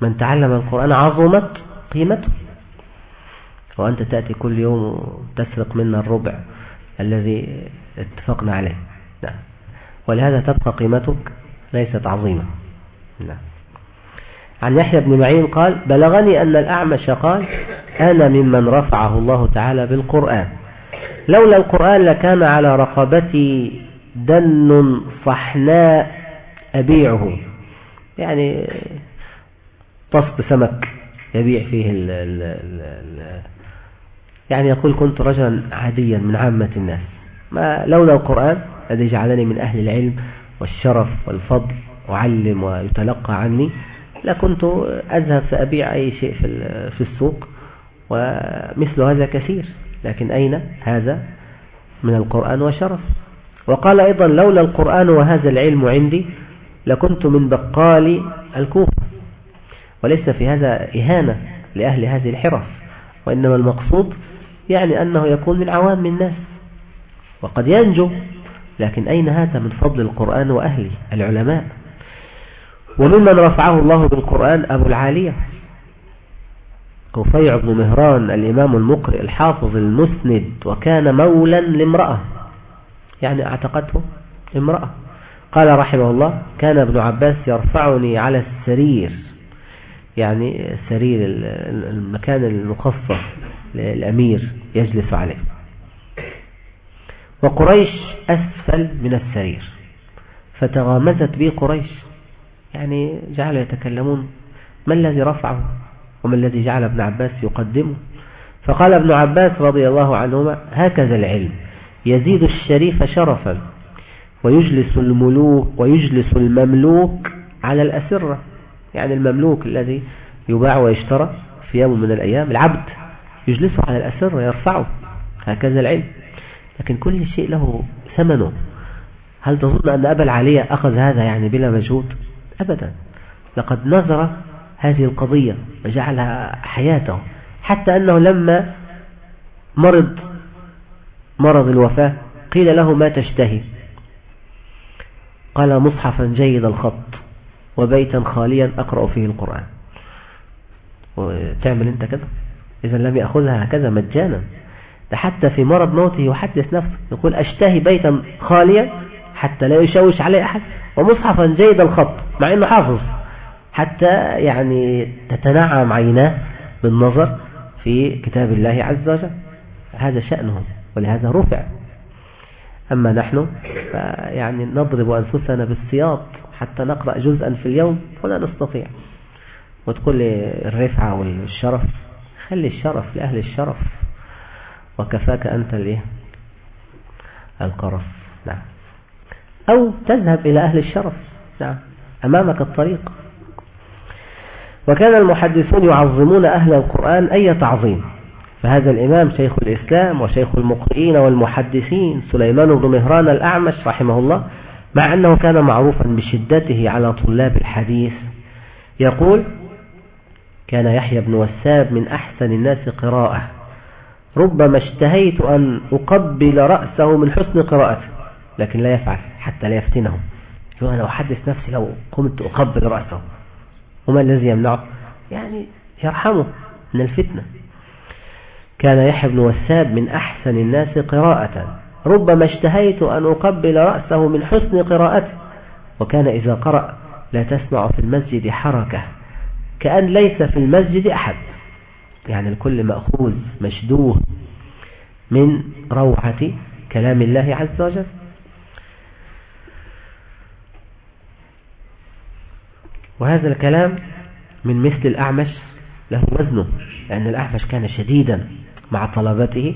من تعلم القرآن عظمت قيمته. وأنت تأتي كل يوم تسرق منا الربع الذي اتفقنا عليه. نعم. ولهذا تبقى قيمتك ليست عظيمة. نعم. عن يحيى بن معين قال بلغني أن الأعمش قال أنا ممن رفعه الله تعالى بالقرآن. لولا القرآن لكان على رقبتي دن صحناء أبيعه. يعني طصب سمك يبيع فيه ال ال ال يعني يقول كنت رجلا عاديا من عامة الناس. ما لولا القرآن الذي جعلني من أهل العلم والشرف والفضل وعلم ويتلقى عني لكنت أذهب فأبيع أي شيء في السوق ومثل هذا كثير. لكن أين هذا؟ من القرآن وشرف. وقال أيضا لولا القرآن وهذا العلم عندي لكنت من بقال الكوفة. وليس في هذا إهانة لأهل هذه الحرف وإنما المقصود يعني أنه يكون من عوام الناس وقد ينجو لكن أين هذا من فضل القرآن وأهله العلماء؟ وممن رفعه الله بالقرآن أبو العالية كفيع بن مهران الإمام المقرئ الحافظ المسند وكان مولا لامرأة يعني اعتقته امرأة. قال رحمه الله كان ابن عباس يرفعني على السرير. يعني سرير المكان المخصص. للأمير يجلس عليه. وقريش أسفل من السرير. فتغامزت به قريش. يعني جعل يتكلمون ما الذي رفعه وما الذي جعل ابن عباس يقدمه. فقال ابن عباس رضي الله عنهما هكذا العلم. يزيد الشريف شرفا ويجلس الملوك ويجلس المملوك على الأسرة. يعني المملوك الذي يباع ويشترى في يوم من الأيام. العبد يجلسه على الأسرة يرفعه هكذا العلم. لكن كل شيء له ثمنه. هل تظن أن أبا العالية أخذ هذا يعني بلا مجهود؟ أبدا. لقد نظر هذه القضية وجعلها حياته. حتى أنه لما مرض مرض الوفاة قيل له ما تشتهي. قال مصحفا جيد الخط وبيتا خاليا أقرأ فيه القرآن. وتعمل أنت كده إذا لم يأخذها هكذا مجانا. ده حتى في مرض موته يحدث نفسه يقول أشتهي بيتا خاليا حتى لا يشوش عليه أحد ومصحفا جيد الخط مع أنه حافظ حتى يعني تتنعم عيناه بالنظر في كتاب الله عز وجل. هذا شأنهم ولهذا رفع. أما نحن يعني نضرب أنفسنا بالسياط حتى نقرأ جزءا في اليوم ولا نستطيع. وتقول لي الرفعة والشرف. خلي الشرف لأهل الشرف. وكفاك أنت الإيه؟ القرف. نعم. أو تذهب إلى أهل الشرف. نعم. أمامك الطريق. وكان المحدثون يعظمون أهل القرآن أي تعظيم. فهذا الإمام شيخ الإسلام وشيخ المقرئين والمحدثين سليمان بن مهران الأعمش رحمه الله مع أنه كان معروفا بشدته على طلاب الحديث يقول كان يحيى بن وساب من أحسن الناس قراءة. ربما اشتهيت أن أقبل رأسه من حسن قراءته لكن لا يفعل حتى لا يفتنهم. أنا أحدث نفسي لو قمت أقبل رأسه؟ وما الذي يمنعه؟ يعني يرحمه من الفتنة. كان يحيى بن وساب من أحسن الناس قراءة. ربما اشتهيت أن أقبل رأسه من حسن قراءته. وكان إذا قرأ لا تسمع في المسجد حركة. كأن ليس في المسجد أحد. يعني الكل مأخوذ مشدوه من روعة كلام الله عز وجل. وهذا الكلام من مثل الأعمش له وزنه لأن الأعمش كان شديدا مع طلبته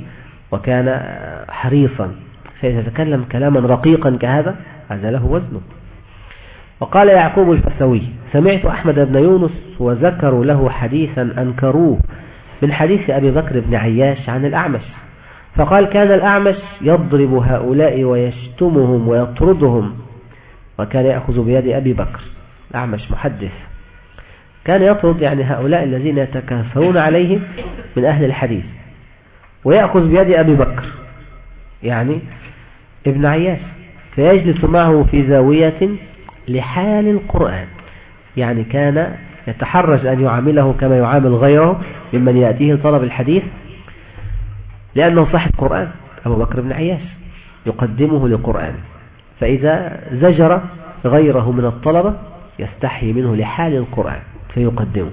وكان حريصا. فإذا تكلم كلاما رقيقا كهذا هذا له وزنه. وقال يعقوب الفسوي سمعت أحمد بن يونس وذكروا له حديثا أنكروه من حديث أبي بكر بن عياش عن الأعمش. فقال كان الأعمش يضرب هؤلاء ويشتمهم ويطردهم وكان يأخذ بيد أبي بكر الأعمش محدث. كان يطرد يعني هؤلاء الذين يتكاثرون عليه من أهل الحديث ويأخذ بيد أبي بكر يعني ابن عياش فيجلس معه في زاوية لحال القرآن. يعني كان يتحرج أن يعامله كما يعامل غيره ممن يأتيه طلب الحديث لأنه صاحب قرآن أبو بكر بن عياش يقدمه لقرآن. فإذا زجر غيره من الطلبة يستحي منه لحال القرآن فيقدمه.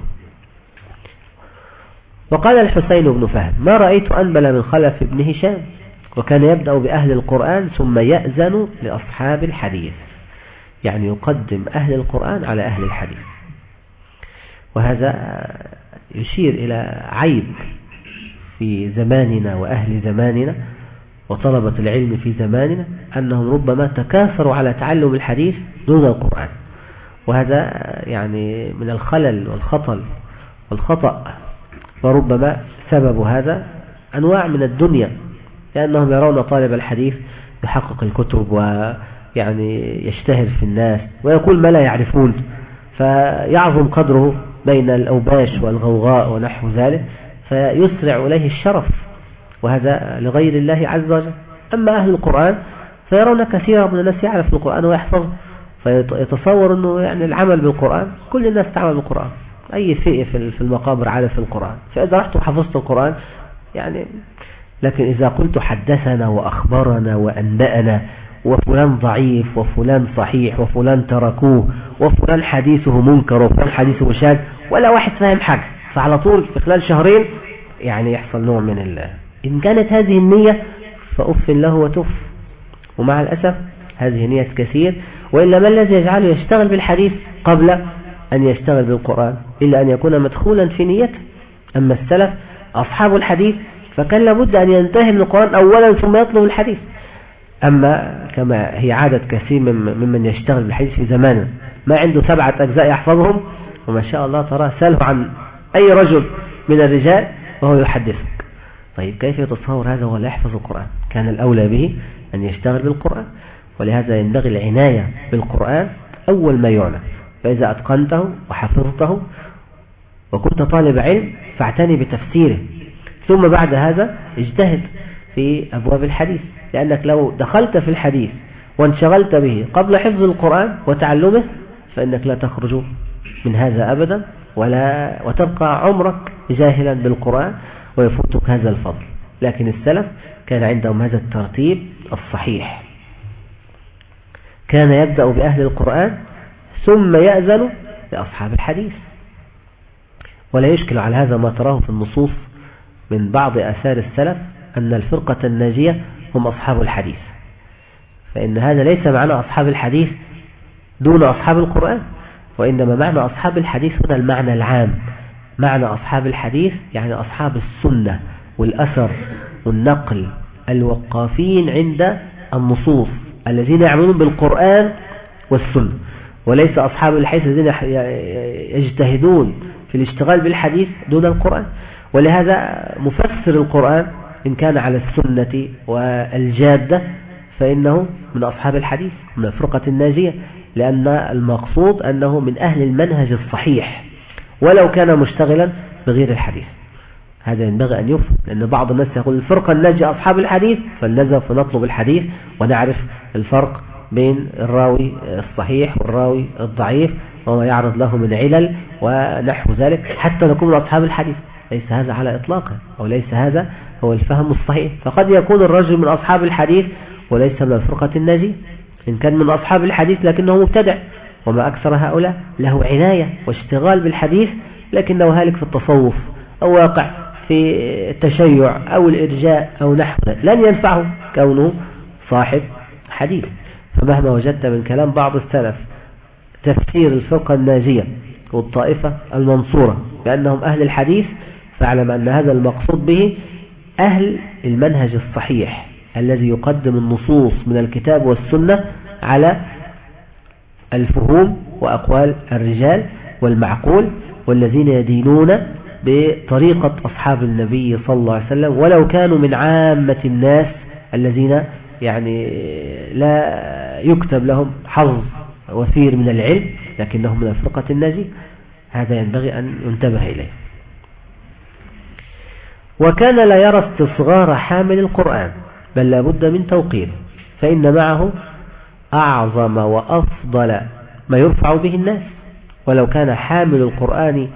وقال الحسين بن فهد ما رأيت أنبل من خلف ابن هشام وكان يبدأ بأهل القرآن ثم يأذن لأصحاب الحديث. يعني يقدم أهل القرآن على أهل الحديث. وهذا يشير إلى عيب في زماننا وأهل زماننا وطلبة العلم في زماننا أنهم ربما تكاثروا على تعلم الحديث دون القرآن. وهذا يعني من الخلل والخطل والخطأ وربما سبب هذا أنواع من الدنيا لأنهم يرون طالب الحديث يحقق الكتب ويعني يشتهر في الناس ويقول ما لا يعرفون فيعظم قدره بين الأوباش والغوغاء ونحو ذلك فيسرع إليه الشرف وهذا لغير الله عز وجل. أما أهل القرآن فيرون كثيرا من الناس يعرف القرآن ويحفظ فيتصور أنه يعني العمل بالقرآن كل الناس تعمل بالقرآن. أي شيء في المقابر عارف القرآن. فإذا رحت وحفظت القرآن يعني لكن إذا قلت حدثنا وأخبرنا وأنبأنا وفلان ضعيف وفلان صحيح وفلان تركوه وفلان حديثه منكر وفلان حديثه شاذ ولا واحد فاهم حاجة. فعلى طول في خلال شهرين يعني يحصل نوع من الله إن كانت هذه النية فأف له وتف. ومع الأسف هذه نية كثير وإلا ما الذي يجعله يشتغل بالحديث قبل أن يشتغل بالقرآن؟ إلا أن يكون مدخولا في نيته. أما السلف أصحاب الحديث فكان لابد أن ينتهي من القرآن أولا ثم يطلب الحديث. أما كما هي عادة كثير ممن يشتغل بالحديث في زمانه. ما عنده سبعة أجزاء يحفظهم وما شاء الله ترى سأله عن أي رجل من الرجال وهو يحدثك. طيب كيف يتصور هذا ولا يحفظ القرآن؟ كان الأولى به أن يشتغل بالقرآن ولهذا ينبغي العناية بالقرآن أول ما يعنى فإذا أتقنته وحفظته وكنت طالب علم فاعتني بتفسيره. ثم بعد هذا اجتهد في أبواب الحديث. لأنك لو دخلت في الحديث وانشغلت به قبل حفظ القرآن وتعلمه فإنك لا تخرج من هذا أبدا ولا وتبقى عمرك جاهلا بالقرآن ويفوتك هذا الفضل. لكن السلف كان عندهم هذا الترتيب الصحيح. كان يبدأ بأهل القرآن ثم يأذن لأصحاب الحديث. ولا يشكل على هذا ما تراه في النصوص من بعض أثار السلف أن الفرقة الناجية هم أصحاب الحديث. فإن هذا ليس معنى أصحاب الحديث دون أصحاب القرآن وإنما معنى أصحاب الحديث هنا المعنى العام. معنى أصحاب الحديث يعني أصحاب السنة والأثر والنقل الوقافين عند النصوص الذين يعملون بالقرآن والسنة. وليس أصحاب الحديث الذين يجتهدون في الاشتغال بالحديث دون القرآن. ولهذا مفسر القرآن إن كان على السنة والجادة فإنه من أصحاب الحديث من الفرقة الناجية لأن المقصود أنه من أهل المنهج الصحيح ولو كان مشتغلا بغير الحديث. هذا ينبغي أن يفهم لأن بعض الناس يقول الفرقة الناجية أصحاب الحديث فلنذهب فنطلب الحديث ونعرف الفرق بين الراوي الصحيح والراوي الضعيف وما يعرض له من علل ونحو ذلك حتى نكون من أصحاب الحديث. ليس هذا على إطلاقه أو ليس هذا هو الفهم الصحيح. فقد يكون الرجل من أصحاب الحديث وليس من الفرقة الناجية. إن كان من أصحاب الحديث لكنه مبتدع. وما أكثر هؤلاء له عناية واشتغال بالحديث لكنه هالك في التصوف أو واقع في التشيع أو الإرجاء أو نحو لن ينفعه كونه صاحب حديث. فمهما وجدت من كلام بعض السلف تفسير الفرقة الناجية والطائفة المنصورة بأنهم أهل الحديث فاعلم أن هذا المقصود به أهل المنهج الصحيح الذي يقدم النصوص من الكتاب والسنة على الفهوم وأقوال الرجال والمعقول والذين يدينون بطريقة أصحاب النبي صلى الله عليه وسلم ولو كانوا من عامة الناس الذين يعني لا يكتب لهم حظ وثير من العلم لكنهم من الفرقة الناجية هذا ينبغي أن ينتبه إليه. وكان لا يرى استصغار حامل القرآن بل لابد من توقيره فإن معه أعظم وأفضل ما يرفع به الناس. ولو كان حامل القرآن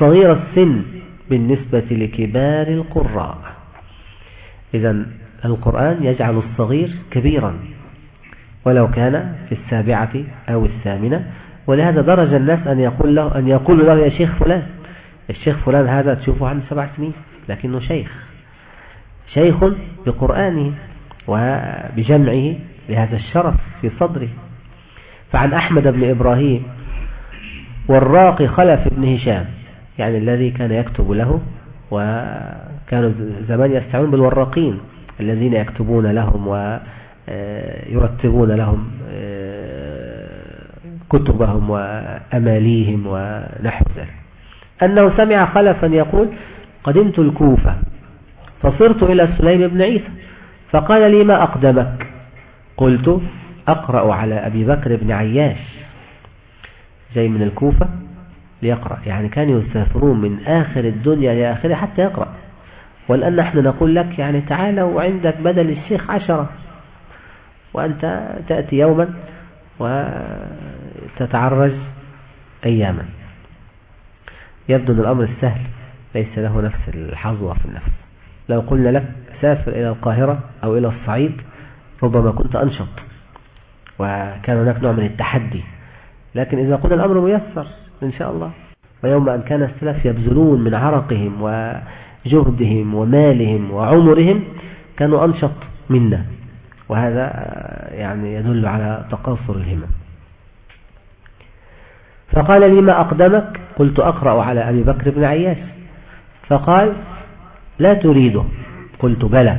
صغير السن بالنسبة لكبار القراء. إذا القرآن يجعل الصغير كبيرا. ولو كان في السابعة أو الثامنة. ولهذا درج الناس أن يقول له أن يقول له يا شيخ فلان الشيخ فلان هذا تشوفه عنده سبع سنين. لكنه شيخ. شيخ بقرآنه وبجمعه لهذا الشرف في صدره. فعن أحمد بن إبراهيم والراقي خلف بن هشام يعني الذي كان يكتب له وكانوا زمان يستعون بالوراقين الذين يكتبون لهم ويرتبون لهم كتبهم وأماليهم ونحو ذلك. أنه سمع خلفا يقول قدمت الكوفة فصرت إلى سليم بن عيسى فقال لي ما أقدمك؟ قلت أقرأ على أبي بكر بن عياش. جاي من الكوفة ليقرأ يعني كانوا يسافرون من آخر الدنيا لآخرها حتى يقرأ. والآن نحن نقول لك يعني تعالى وعندك بدل الشيخ عشرة وأنت تأتي يوما وتتعرج أياما. يبدو الأمر السهل ليس له نفس الحظوة في النفس. لو قلنا لك سافر إلى القاهرة أو إلى الصعيد ربما كنت أنشط وكان هناك نوع من التحدي. لكن إذا قلنا الأمر ميسر إن شاء الله. ويوم أن كان السلف يبذلون من عرقهم وجهدهم ومالهم وعمرهم كانوا أنشط منا. وهذا يعني يدل على تقاصر الهمم. فقال لي ما أقدمك؟ قلت أقرأ على أبي بكر بن عياش. فقال لا تريده. قلت بلى.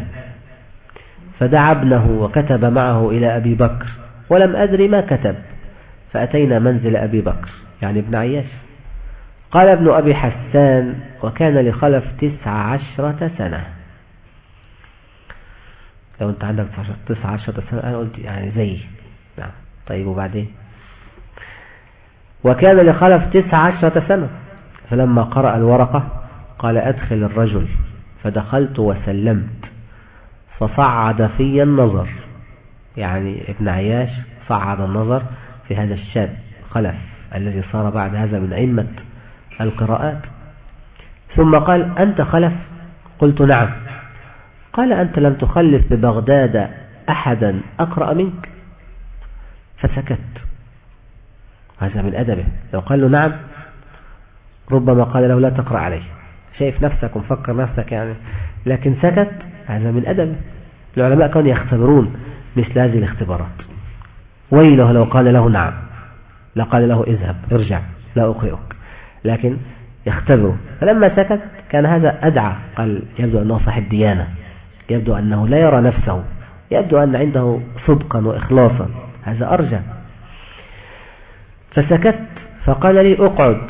فدعا ابنه وكتب معه إلى أبي بكر ولم أدري ما كتب. فأتينا منزل أبي بكر يعني ابن عياش. قال ابن أبي حسان وكان لخلف تسع عشرة سنة. لو أنت عندك تسع عشرة سنة أنا قلت يعني زي. نعم. طيب وبعدين؟ وكان لخلف تسع عشرة سنة. فلما قرأ الورقة قال أدخل الرجل فدخلت وسلمت فصعد في النظر يعني ابن عياش صعد النظر في هذا الشاب خلف الذي صار بعد هذا من أئمة القراءات. ثم قال أنت خلف؟ قلت نعم. قال أنت لم تخلف ببغداد أحدا أقرأ منك؟ فسكت. هذا من أدبه. لو قال له نعم ربما قال له لا تقرأ عليه. شايف نفسك ومفكر نفسك يعني. لكن سكت هذا من أدبه العلماء كانوا يختبرون مثل هذه الاختبارات. ويله لو قال له نعم. لقال له اذهب ارجع لا أقرئك لكن يختبره فلما سكت كان هذا أدعى. قال يبدو أنه صاحب ديانة. يبدو أنه لا يرى نفسه. يبدو أن عنده صدقا وإخلاصا. هذا أرجى. فسكت فقال لي اقعد.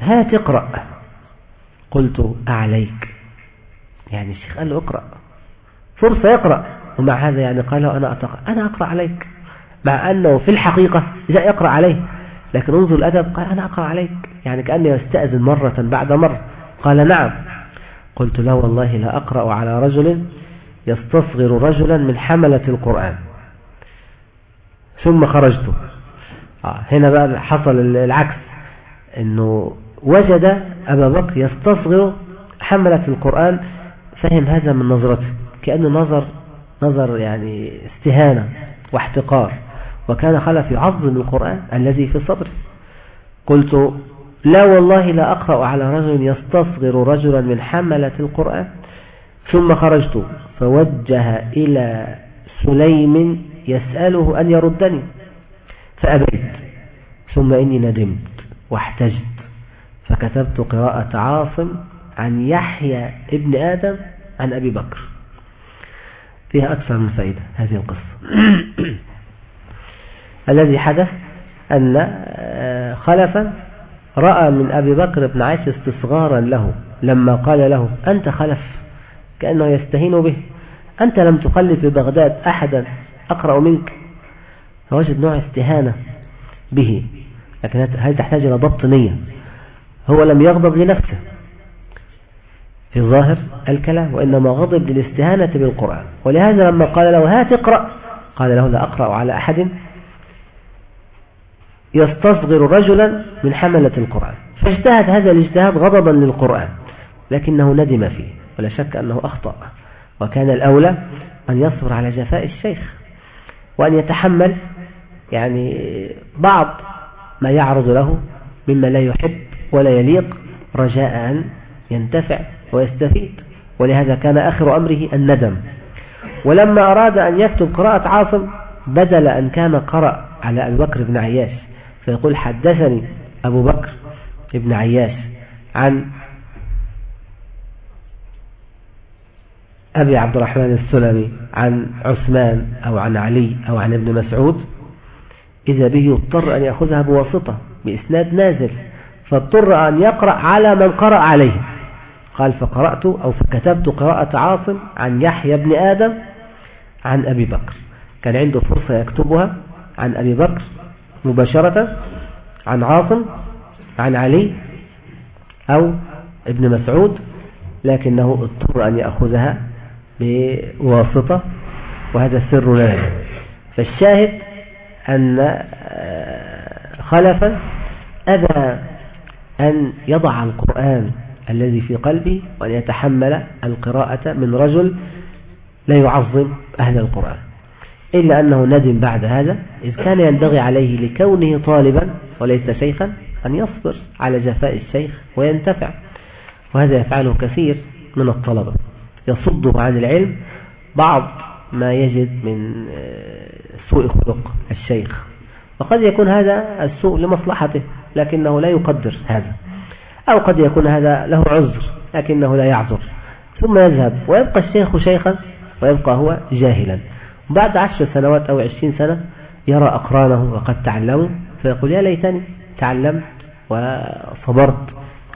هات اقرأ قلت أعليك. يعني الشيخ قال له اقرأ. فرصة يقرأ. ومع هذا يعني قال له أنا أنا أقرأ عليك. مع أنه في الحقيقة جاء يقرأ عليه. لكن انظر الأدب. قال أنا أقرأ عليك. يعني كأني يستأذن مرة بعد مرة. قال نعم. قلت لا والله لا أقرأ على رجل يستصغر رجلا من حملة القرآن. ثم خرجت. آه هنا بقى حصل العكس. إنه وجد أبا بكر يستصغر حملة القرآن فهم هذا من نظرته كأنه نظر نظر يعني استهانة واحتقار. وكان خلف يعظم القرآن الذي في صدره. قلت لا والله لا أقرأ على رجل يستصغر رجلا من حملة القرآن. ثم خرجت فوجه إلى سليم يسأله أن يردني. فأبيت ثم إني ندمت واحتجت. فكتبت قراءة عاصم عن يحيى ابن آدم عن أبي بكر. فيها أكثر من فائدة هذه القصة. الذي حدث أن آه، خلفا رأى من أبي بكر بن عيش استصغارا له لما قال له أنت خلف كأنه يستهين به أنت لم تخلف ببغداد أحدا أقرأ منك. فوجد نوع استهانة به. لكن هذه تحتاج إلى ضبط نية؟ هو لم يغضب لنفسه. في ظاهر الكلام وإنما غضب للاستهانة بالقرآن. ولهذا لما قال له هات اقرأ قال له لا أقرأ على أحد. يستصغر رجلا من حملة القرآن. فاجتهد هذا الاجتهاد غضبا للقرآن لكنه ندم فيه. ولا شك أنه أخطأ. وكان الأولى أن يصبر على جفاء الشيخ وأن يتحمل يعني بعض ما يعرض له مما لا يحب. ولا يليق رجاء أن ينتفع ويستفيد. ولهذا كان آخر أمره الندم. ولما أراد أن يكتب قراءة عاصم بدل أن كان قرأ على أبي بكر بن عياش فيقول حدثني أبو بكر ابن عياش عن أبي عبد الرحمن السلمي عن عثمان أو عن علي أو عن ابن مسعود إذا به يضطر أن يأخذها بواسطة بإسناد نازل. فاضطر أن يقرأ على من قرأ عليه. قال فقرأت أو فكتبت قراءة عاصم عن يحيى بن آدم عن أبي بكر. كان عنده فرصة يكتبها عن أبي بكر مباشرة عن عاصم عن علي أو ابن مسعود لكنه اضطر أن يأخذها بواسطة وهذا السر لا فالشاهد أن آه، خلفا أبى أن يضع القرآن الذي في قلبه وأن يتحمل القراءة من رجل لا يعظم أهل القرآن. إلا أنه ندم بعد هذا إذ كان ينبغي عليه لكونه طالبا وليس شيخا أن يصبر على جفاء الشيخ وينتفع وهذا يفعله كثير من الطلبة. يصده عن العلم بعض ما يجد من آه، سوء خلق الشيخ. وقد يكون هذا السوء لمصلحته. لكنه لا يقدر هذا. أو قد يكون هذا له عذر لكنه لا يعذر. ثم يذهب ويبقى الشيخ شيخا ويبقى هو جاهلا. بعد عشر سنوات أو عشرين سنة يرى أقرانه وقد تعلموا فيقول يا ليتني تعلمت وصبرت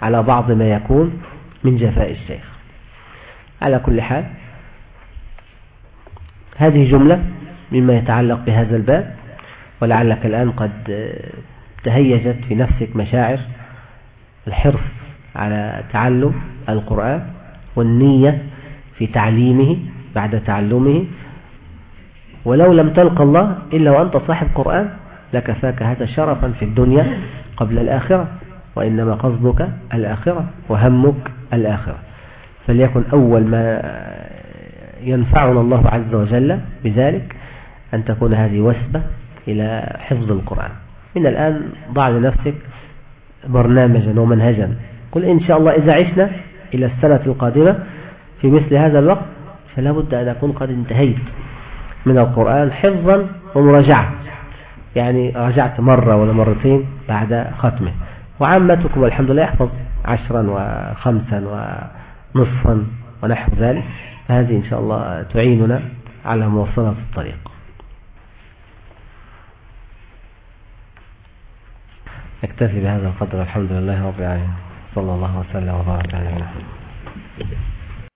على بعض ما يكون من جفاء الشيخ. على كل حال هذه جملة مما يتعلق بهذا الباب ولعلك الآن قد تهيجت في نفسك مشاعر الحرص على تعلم القرآن والنية في تعليمه بعد تعلمه. ولو لم تلقى الله إلا وأنت صاحب قرآن لكفاك هذا شرفا في الدنيا قبل الآخرة وإنما قصدك الآخرة وهمك الآخرة. فليكن أول ما ينفعنا الله عز وجل بذلك أن تكون هذه وسبة إلى حفظ القرآن. من الآن ضع لنفسك برنامجا ومنهجا قل إن شاء الله إذا عشنا إلى السنة القادمة في مثل هذا الوقت فلا بد أن أكون قد انتهيت من القرآن حفظا ومراجعة. يعني رجعت مرة ولا مرتين بعد ختمه. وعامتكم والحمد لله يحفظ عشرا وخمسا ونصفا ونحو ذلك. فهذه إن شاء الله تعيننا على مواصلة الطريق. نكتفي بهذا القدر الحمد لله رب العالمين. صلى الله وسلم وبارك على نبينا